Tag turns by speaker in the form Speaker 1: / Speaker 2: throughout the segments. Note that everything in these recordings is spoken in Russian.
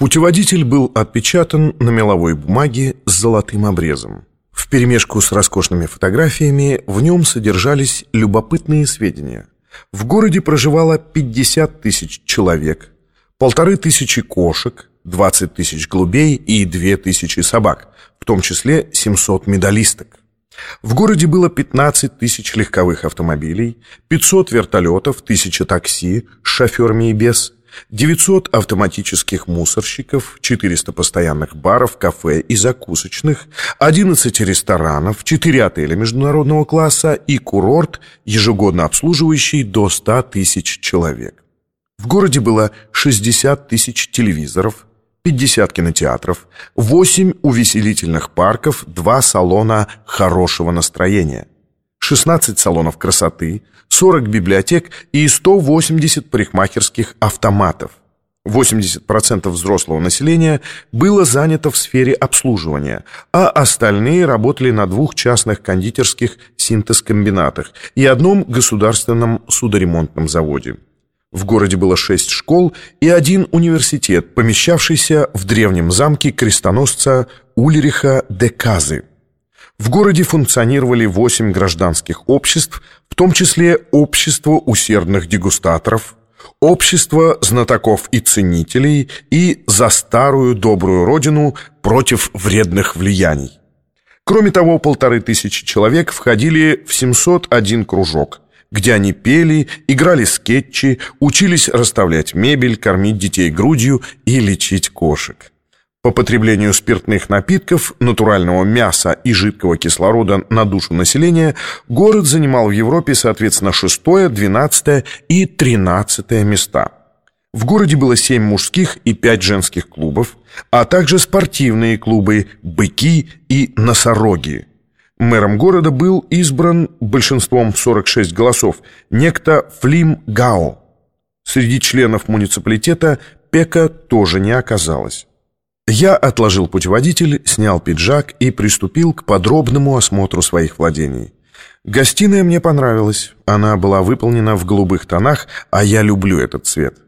Speaker 1: Путеводитель был отпечатан на меловой бумаге с золотым обрезом. В перемешку с роскошными фотографиями в нем содержались любопытные сведения. В городе проживало 50 тысяч человек, полторы тысячи кошек, 20 тысяч голубей и 2 тысячи собак, в том числе 700 медалисток. В городе было 15 тысяч легковых автомобилей, 500 вертолетов, 1000 такси с шоферами и без, 900 автоматических мусорщиков, 400 постоянных баров, кафе и закусочных, 11 ресторанов, 4 отеля международного класса и курорт, ежегодно обслуживающий до 100 тысяч человек. В городе было 60 тысяч телевизоров, 50 кинотеатров, 8 увеселительных парков, 2 салона хорошего настроения, 16 салонов красоты, 40 библиотек и 180 парикмахерских автоматов. 80% взрослого населения было занято в сфере обслуживания, а остальные работали на двух частных кондитерских синтез-комбинатах и одном государственном судоремонтном заводе. В городе было шесть школ и один университет, помещавшийся в древнем замке крестоносца Ульриха де Казы. В городе функционировали восемь гражданских обществ, в том числе общество усердных дегустаторов, общество знатоков и ценителей и за старую добрую родину против вредных влияний. Кроме того, полторы тысячи человек входили в 701 кружок – где они пели, играли скетчи, учились расставлять мебель, кормить детей грудью и лечить кошек. По потреблению спиртных напитков, натурального мяса и жидкого кислорода на душу населения город занимал в Европе, соответственно, 6, 12 и 13 места. В городе было 7 мужских и 5 женских клубов, а также спортивные клубы «Быки» и «Носороги», Мэром города был избран большинством в 46 голосов некто Флим Гао. Среди членов муниципалитета Пека тоже не оказалось. Я отложил путеводитель, снял пиджак и приступил к подробному осмотру своих владений. Гостиная мне понравилась. Она была выполнена в голубых тонах, а я люблю этот цвет.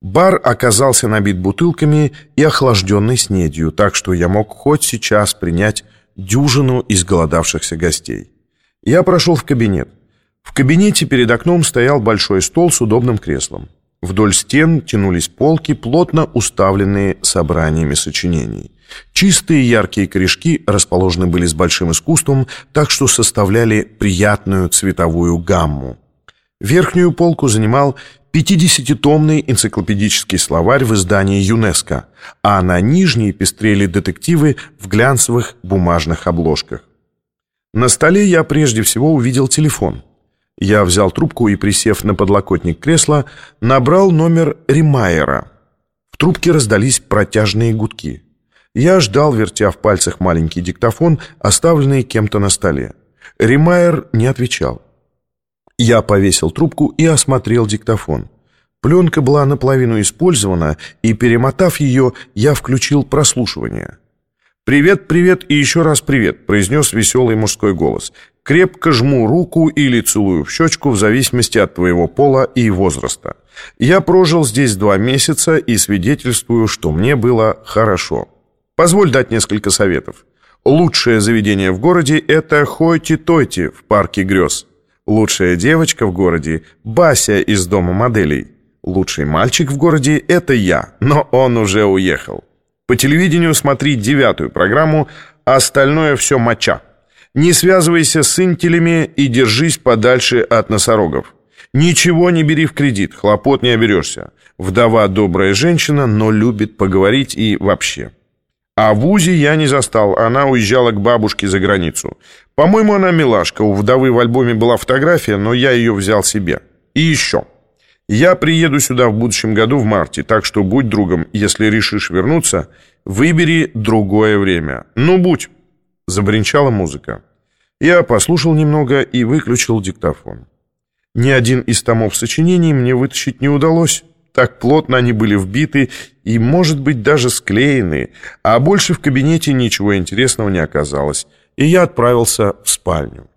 Speaker 1: Бар оказался набит бутылками и охлажденной снедью, так что я мог хоть сейчас принять дюжину изголодавшихся гостей. Я прошел в кабинет. В кабинете перед окном стоял большой стол с удобным креслом. Вдоль стен тянулись полки, плотно уставленные собраниями сочинений. Чистые яркие корешки расположены были с большим искусством, так что составляли приятную цветовую гамму. Верхнюю полку занимал 50-томный энциклопедический словарь в издании ЮНЕСКО, а на нижней пестрели детективы в глянцевых бумажных обложках. На столе я прежде всего увидел телефон. Я взял трубку и, присев на подлокотник кресла, набрал номер Римайера. В трубке раздались протяжные гудки. Я ждал, вертя в пальцах маленький диктофон, оставленный кем-то на столе. Римайер не отвечал. Я повесил трубку и осмотрел диктофон. Пленка была наполовину использована, и, перемотав ее, я включил прослушивание. «Привет, привет и еще раз привет», — произнес веселый мужской голос. «Крепко жму руку или целую в щечку в зависимости от твоего пола и возраста. Я прожил здесь два месяца и свидетельствую, что мне было хорошо. Позволь дать несколько советов. Лучшее заведение в городе — это Хойти-Тойти в парке грез». Лучшая девочка в городе – Бася из дома моделей. Лучший мальчик в городе – это я, но он уже уехал. По телевидению смотри девятую программу, а остальное все моча. Не связывайся с интелями и держись подальше от носорогов. Ничего не бери в кредит, хлопот не оберешься. Вдова добрая женщина, но любит поговорить и вообще. А в УЗИ я не застал, она уезжала к бабушке за границу. По-моему, она милашка, у вдовы в альбоме была фотография, но я ее взял себе. И еще. Я приеду сюда в будущем году в марте, так что будь другом, если решишь вернуться, выбери другое время. Ну, будь. Забринчала музыка. Я послушал немного и выключил диктофон. Ни один из томов сочинений мне вытащить не удалось. Так плотно они были вбиты и, может быть, даже склеены, а больше в кабинете ничего интересного не оказалось, и я отправился в спальню.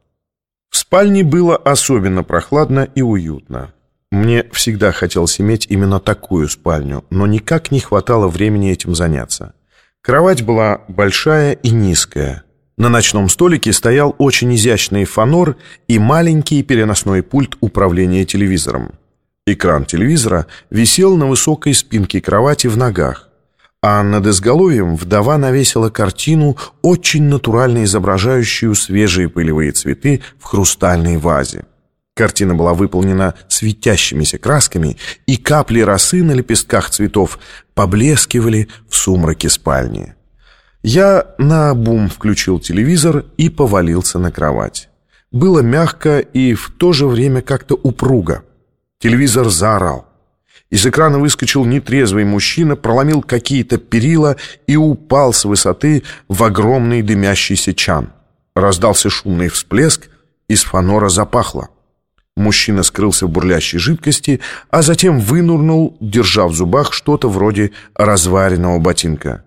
Speaker 1: В спальне было особенно прохладно и уютно. Мне всегда хотелось иметь именно такую спальню, но никак не хватало времени этим заняться. Кровать была большая и низкая. На ночном столике стоял очень изящный фанор и маленький переносной пульт управления телевизором. Экран телевизора висел на высокой спинке кровати в ногах, а над изголовьем вдова навесила картину, очень натурально изображающую свежие пылевые цветы в хрустальной вазе. Картина была выполнена светящимися красками, и капли росы на лепестках цветов поблескивали в сумраке спальни. Я наобум включил телевизор и повалился на кровать. Было мягко и в то же время как-то упруго. Телевизор заорал. Из экрана выскочил нетрезвый мужчина, проломил какие-то перила и упал с высоты в огромный дымящийся чан. Раздался шумный всплеск, из фанора запахло. Мужчина скрылся в бурлящей жидкости, а затем вынурнул, держа в зубах что-то вроде разваренного ботинка.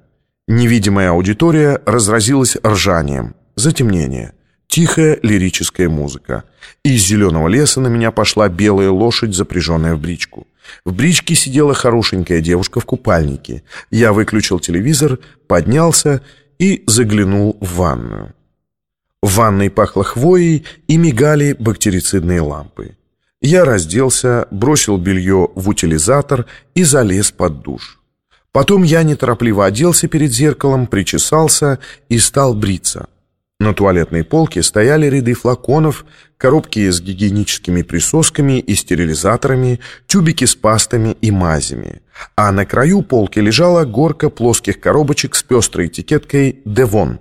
Speaker 1: Невидимая аудитория разразилась ржанием. Затемнение. Тихая лирическая музыка. Из зеленого леса на меня пошла белая лошадь, запряженная в бричку. В бричке сидела хорошенькая девушка в купальнике. Я выключил телевизор, поднялся и заглянул в ванную. В ванной пахло хвоей и мигали бактерицидные лампы. Я разделся, бросил белье в утилизатор и залез под душ. Потом я неторопливо оделся перед зеркалом, причесался и стал бриться. На туалетной полке стояли ряды флаконов, коробки с гигиеническими присосками и стерилизаторами, тюбики с пастами и мазями. А на краю полки лежала горка плоских коробочек с пестрой этикеткой «Девон».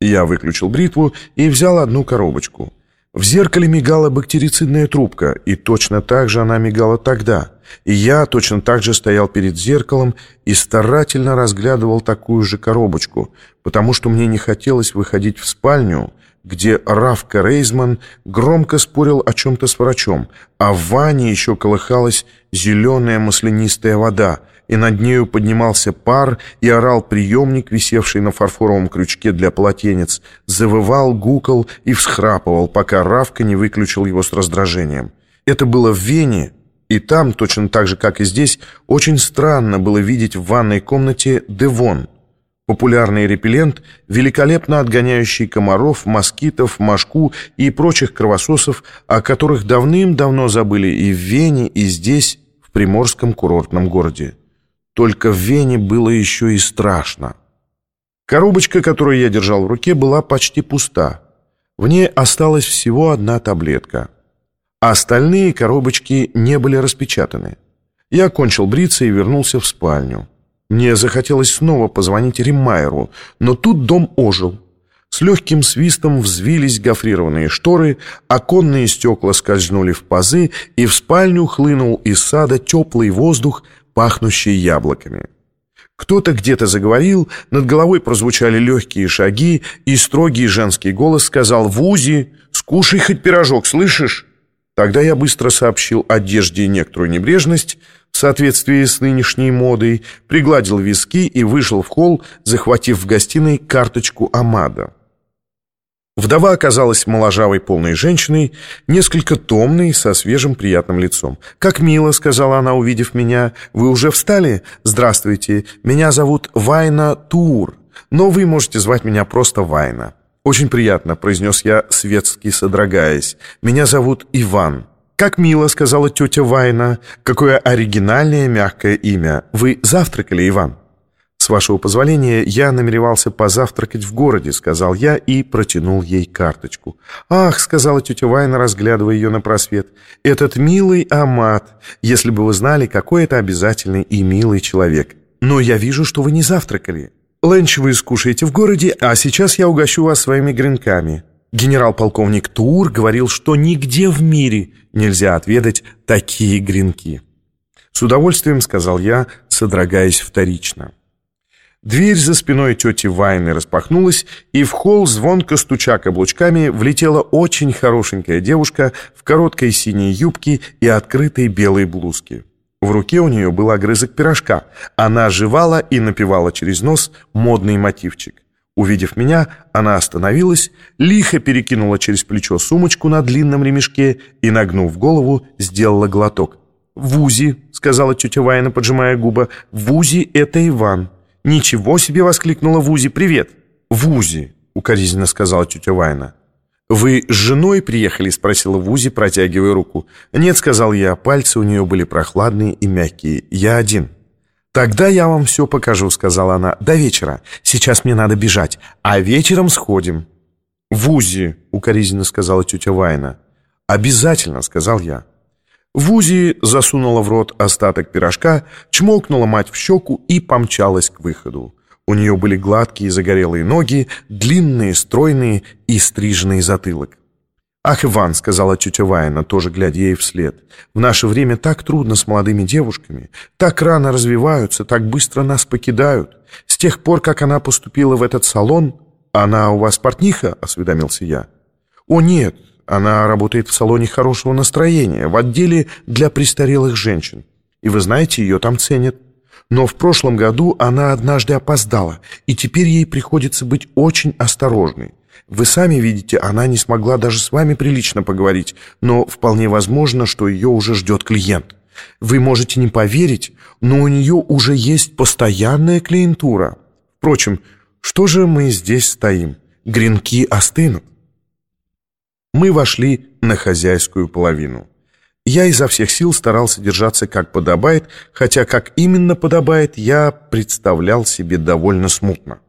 Speaker 1: Я выключил бритву и взял одну коробочку. В зеркале мигала бактерицидная трубка, и точно так же она мигала тогда. И я точно так же стоял перед зеркалом и старательно разглядывал такую же коробочку, потому что мне не хотелось выходить в спальню, где Равка Рейзман громко спорил о чем-то с врачом, а в ванне еще колыхалась зеленая маслянистая вода, и над нею поднимался пар, и орал приемник, висевший на фарфоровом крючке для полотенец, завывал, гукал и всхрапывал, пока Равка не выключил его с раздражением. Это было в Вене, и там, точно так же, как и здесь, очень странно было видеть в ванной комнате Девон, популярный репеллент, великолепно отгоняющий комаров, москитов, мошку и прочих кровососов, о которых давным-давно забыли и в Вене, и здесь, в приморском курортном городе. Только в Вене было еще и страшно. Коробочка, которую я держал в руке, была почти пуста. В ней осталась всего одна таблетка. А остальные коробочки не были распечатаны. Я кончил бриться и вернулся в спальню. Мне захотелось снова позвонить Риммайеру, но тут дом ожил. С легким свистом взвились гофрированные шторы, оконные стекла скользнули в пазы, и в спальню хлынул из сада теплый воздух, пахнущий яблоками. Кто-то где-то заговорил, над головой прозвучали легкие шаги, и строгий женский голос сказал «Вузи, скушай хоть пирожок, слышишь?» Тогда я быстро сообщил одежде некоторую небрежность в соответствии с нынешней модой, пригладил виски и вышел в холл, захватив в гостиной карточку Амада. Вдова оказалась моложавой полной женщиной, несколько томной, со свежим приятным лицом. «Как мило», — сказала она, увидев меня. «Вы уже встали? Здравствуйте. Меня зовут Вайна Тур, но вы можете звать меня просто Вайна». «Очень приятно», — произнес я, светски содрогаясь. «Меня зовут Иван». «Как мило», — сказала тетя Вайна. «Какое оригинальное мягкое имя. Вы завтракали, Иван?» «С вашего позволения, я намеревался позавтракать в городе», — сказал я и протянул ей карточку. «Ах», — сказала тетя Вайна, разглядывая ее на просвет, — «этот милый Амат, если бы вы знали, какой это обязательный и милый человек. Но я вижу, что вы не завтракали. Ленч вы скушаете в городе, а сейчас я угощу вас своими гренками». Генерал-полковник Тур говорил, что нигде в мире нельзя отведать такие гренки. «С удовольствием», — сказал я, содрогаясь вторично. Дверь за спиной тети Вайны распахнулась, и в холл, звонко стуча каблучками, влетела очень хорошенькая девушка в короткой синей юбке и открытой белой блузке. В руке у нее был огрызок пирожка. Она жевала и напевала через нос модный мотивчик. Увидев меня, она остановилась, лихо перекинула через плечо сумочку на длинном ремешке и, нагнув голову, сделала глоток. «Вузи», — сказала тетя Вайна, поджимая губы. «Вузи — это Иван». «Ничего себе!» — воскликнула Вузи. «Привет!» «Вузи», — укоризненно сказала тетя Вайна. «Вы с женой приехали?» — спросила Вузи, протягивая руку. «Нет», — сказал я, пальцы у нее были прохладные и мягкие. «Я один». «Тогда я вам все покажу», — сказала она. «До вечера. Сейчас мне надо бежать. А вечером сходим». «Вузи», — укоризненно сказала тетя Вайна. «Обязательно», — сказал я. Вузи засунула в рот остаток пирожка, чмокнула мать в щеку и помчалась к выходу. У нее были гладкие загорелые ноги, длинные, стройные и стриженный затылок. «Ах, Иван», — сказала тетя Вайна, тоже глядя ей вслед, «в наше время так трудно с молодыми девушками, так рано развиваются, так быстро нас покидают. С тех пор, как она поступила в этот салон...» «Она у вас портниха?» — осведомился я. «О, нет, она работает в салоне хорошего настроения, в отделе для престарелых женщин. И вы знаете, ее там ценят. Но в прошлом году она однажды опоздала, и теперь ей приходится быть очень осторожной. Вы сами видите, она не смогла даже с вами прилично поговорить, но вполне возможно, что ее уже ждет клиент. Вы можете не поверить, но у нее уже есть постоянная клиентура. Впрочем, что же мы здесь стоим? Гренки остынут. Мы вошли на хозяйскую половину. Я изо всех сил старался держаться как подобает, хотя как именно подобает, я представлял себе довольно смутно.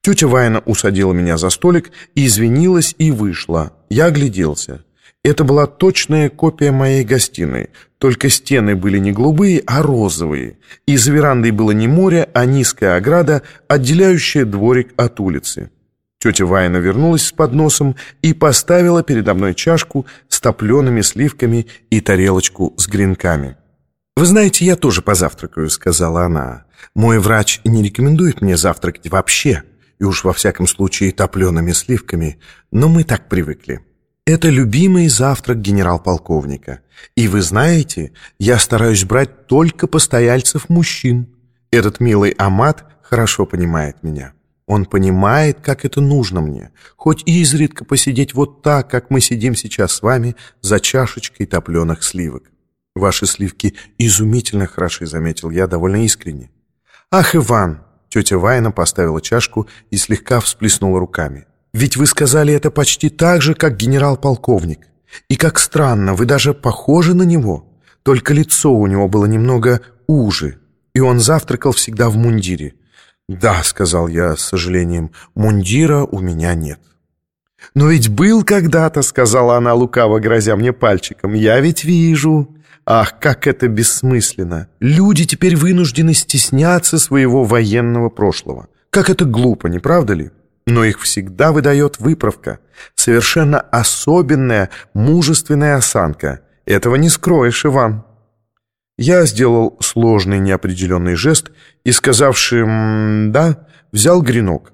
Speaker 1: Тетя Вайна усадила меня за столик, извинилась и вышла. Я огляделся. Это была точная копия моей гостиной, только стены были не голубые, а розовые, и за верандой было не море, а низкая ограда, отделяющая дворик от улицы. Тетя Вайна вернулась с подносом и поставила передо мной чашку с топлеными сливками и тарелочку с гренками. «Вы знаете, я тоже позавтракаю», — сказала она. «Мой врач не рекомендует мне завтракать вообще, и уж во всяком случае топлеными сливками, но мы так привыкли. Это любимый завтрак генерал-полковника. И вы знаете, я стараюсь брать только постояльцев мужчин. Этот милый Амат хорошо понимает меня». Он понимает, как это нужно мне, хоть и изредка посидеть вот так, как мы сидим сейчас с вами, за чашечкой топленых сливок. Ваши сливки изумительно хороши, заметил я довольно искренне. Ах, Иван! Тетя Вайна поставила чашку и слегка всплеснула руками. Ведь вы сказали это почти так же, как генерал-полковник. И как странно, вы даже похожи на него. Только лицо у него было немного уже, и он завтракал всегда в мундире. «Да», — сказал я с сожалением, — «мундира у меня нет». «Но ведь был когда-то», — сказала она лукаво, грозя мне пальчиком, — «я ведь вижу». Ах, как это бессмысленно! Люди теперь вынуждены стесняться своего военного прошлого. Как это глупо, не правда ли? Но их всегда выдает выправка. Совершенно особенная мужественная осанка. Этого не скроешь, Иван. Я сделал сложный неопределенный жест и, сказавший «да», взял гренок.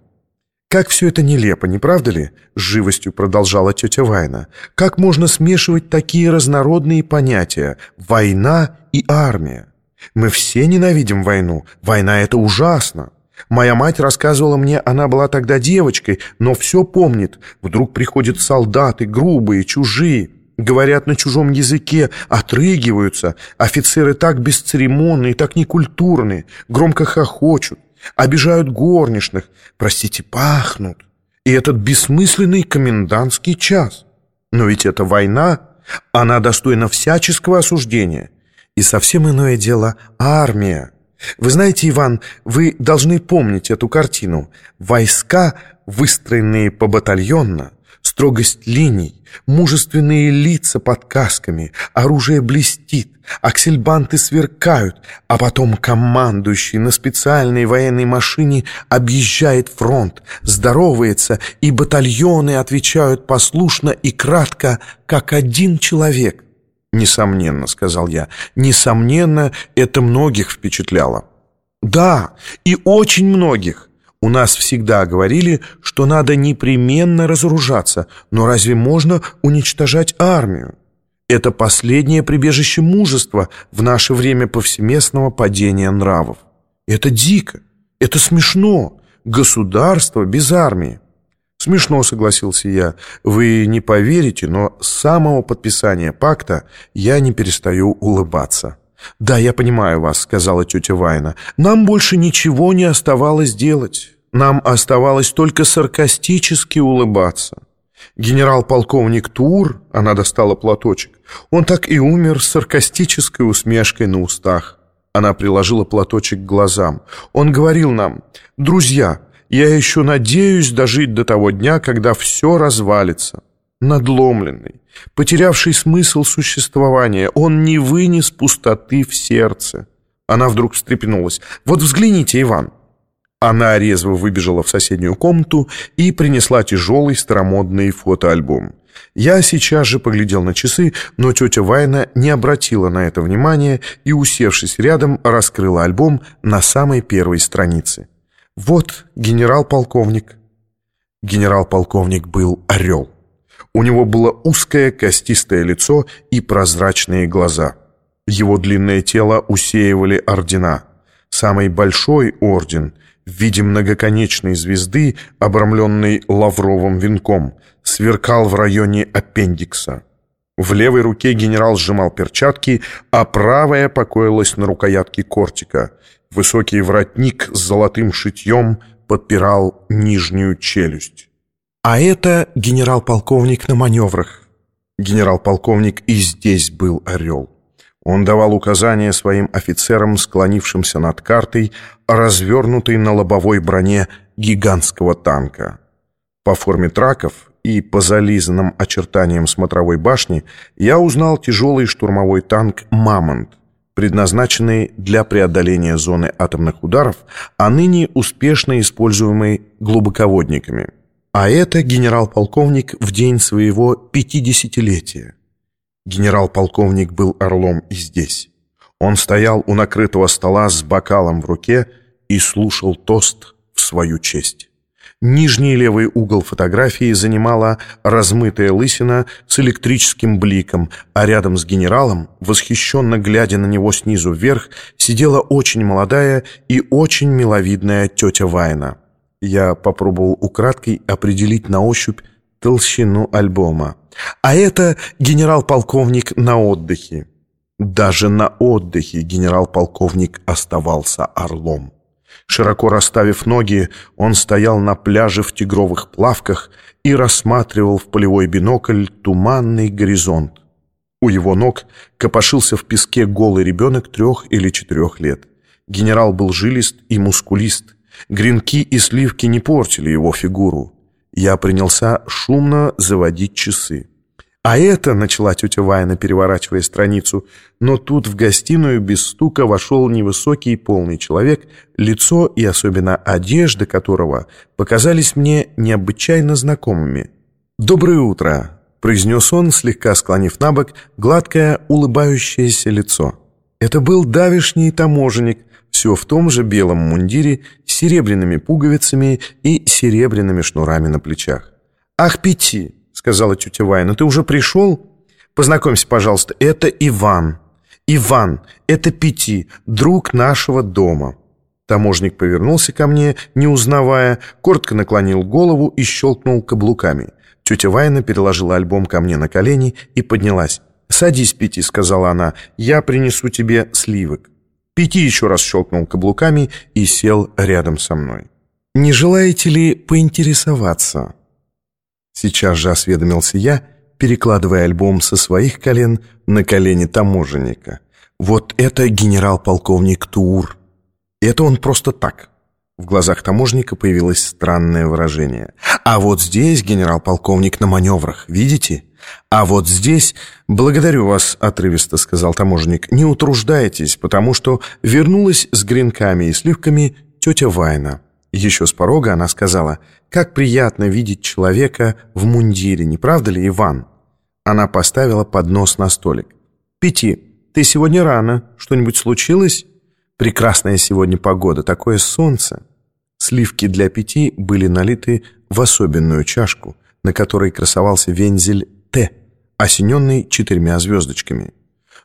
Speaker 1: «Как все это нелепо, не правда ли?» — с живостью продолжала тетя Вайна. «Как можно смешивать такие разнородные понятия — война и армия? Мы все ненавидим войну. Война — это ужасно. Моя мать рассказывала мне, она была тогда девочкой, но все помнит. Вдруг приходят солдаты, грубые, чужие» говорят на чужом языке, отрыгиваются. Офицеры так бесцеремонные, так некультурные, громко хохочут, обижают горничных, простите, пахнут. И этот бессмысленный комендантский час. Но ведь это война, она достойна всяческого осуждения. И совсем иное дело армия. Вы знаете, Иван, вы должны помнить эту картину. Войска, выстроенные по батальонно, строгость линий, мужественные лица под касками, оружие блестит, аксельбанты сверкают, а потом командующий на специальной военной машине объезжает фронт, здоровается, и батальоны отвечают послушно и кратко, как один человек. «Несомненно», — сказал я, — «несомненно, это многих впечатляло». «Да, и очень многих». У нас всегда говорили, что надо непременно разоружаться, но разве можно уничтожать армию? Это последнее прибежище мужества в наше время повсеместного падения нравов. Это дико, это смешно. Государство без армии. Смешно, согласился я. Вы не поверите, но с самого подписания пакта я не перестаю улыбаться. «Да, я понимаю вас», — сказала тетя Вайна. «Нам больше ничего не оставалось делать. Нам оставалось только саркастически улыбаться». Генерал-полковник Тур, она достала платочек, он так и умер с саркастической усмешкой на устах. Она приложила платочек к глазам. Он говорил нам, «Друзья, я еще надеюсь дожить до того дня, когда все развалится». Надломленный, потерявший смысл существования, он не вынес пустоты в сердце. Она вдруг встрепенулась. «Вот взгляните, Иван!» Она резво выбежала в соседнюю комнату и принесла тяжелый старомодный фотоальбом. Я сейчас же поглядел на часы, но тетя Вайна не обратила на это внимания и, усевшись рядом, раскрыла альбом на самой первой странице. «Вот генерал-полковник». Генерал-полковник был орел. У него было узкое костистое лицо и прозрачные глаза. Его длинное тело усеивали ордена. Самый большой орден в виде многоконечной звезды, обрамленной лавровым венком, сверкал в районе аппендикса. В левой руке генерал сжимал перчатки, а правая покоилась на рукоятке кортика. Высокий воротник с золотым шитьем подпирал нижнюю челюсть. А это генерал-полковник на маневрах. Генерал-полковник и здесь был орел. Он давал указания своим офицерам, склонившимся над картой, развернутой на лобовой броне гигантского танка. По форме траков и по зализанным очертаниям смотровой башни я узнал тяжелый штурмовой танк «Мамонт», предназначенный для преодоления зоны атомных ударов, а ныне успешно используемый глубоководниками. А это генерал-полковник в день своего пятидесятилетия. Генерал-полковник был орлом и здесь. Он стоял у накрытого стола с бокалом в руке и слушал тост в свою честь. Нижний левый угол фотографии занимала размытая лысина с электрическим бликом, а рядом с генералом, восхищенно глядя на него снизу вверх, сидела очень молодая и очень миловидная тетя Вайна. Я попробовал украдкой определить на ощупь толщину альбома. А это генерал-полковник на отдыхе. Даже на отдыхе генерал-полковник оставался орлом. Широко расставив ноги, он стоял на пляже в тигровых плавках и рассматривал в полевой бинокль туманный горизонт. У его ног копошился в песке голый ребенок трех или четырех лет. Генерал был жилист и мускулист, Гренки и сливки не портили его фигуру. Я принялся шумно заводить часы. «А это», — начала тетя Вайна, переворачивая страницу, но тут в гостиную без стука вошел невысокий полный человек, лицо и особенно одежда которого показались мне необычайно знакомыми. «Доброе утро», — произнес он, слегка склонив на бок гладкое улыбающееся лицо. Это был давишний таможенник, все в том же белом мундире серебряными пуговицами и серебряными шнурами на плечах. «Ах, Пяти!» — сказала тетя Вайна. «Ты уже пришел? Познакомься, пожалуйста, это Иван. Иван, это Пяти, друг нашего дома». Таможник повернулся ко мне, не узнавая, коротко наклонил голову и щелкнул каблуками. Тетя Вайна переложила альбом ко мне на колени и поднялась. «Садись, Пяти», — сказала она, — «я принесу тебе сливок». Пяти еще раз щелкнул каблуками и сел рядом со мной. «Не желаете ли поинтересоваться?» Сейчас же осведомился я, перекладывая альбом со своих колен на колени таможенника. «Вот это генерал-полковник Тур. Это он просто так». В глазах таможника появилось странное выражение. «А вот здесь генерал-полковник на маневрах, видите?» «А вот здесь...» «Благодарю вас», — отрывисто сказал таможенник. «Не утруждайтесь, потому что вернулась с гренками и сливками тетя Вайна». Еще с порога она сказала, «Как приятно видеть человека в мундире, не правда ли, Иван?» Она поставила поднос на столик. «Пяти, ты сегодня рано. Что-нибудь случилось?» «Прекрасная сегодня погода, такое солнце». Сливки для пяти были налиты в особенную чашку, на которой красовался вензель Т, осененный четырьмя звездочками.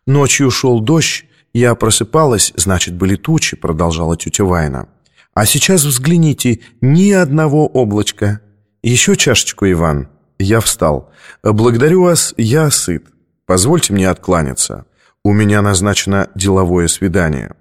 Speaker 1: «Ночью шел дождь, я просыпалась, значит, были тучи», — продолжала тетя Вайна. «А сейчас взгляните, ни одного облачка. Еще чашечку, Иван». Я встал. «Благодарю вас, я сыт. Позвольте мне откланяться». У меня назначено деловое свидание.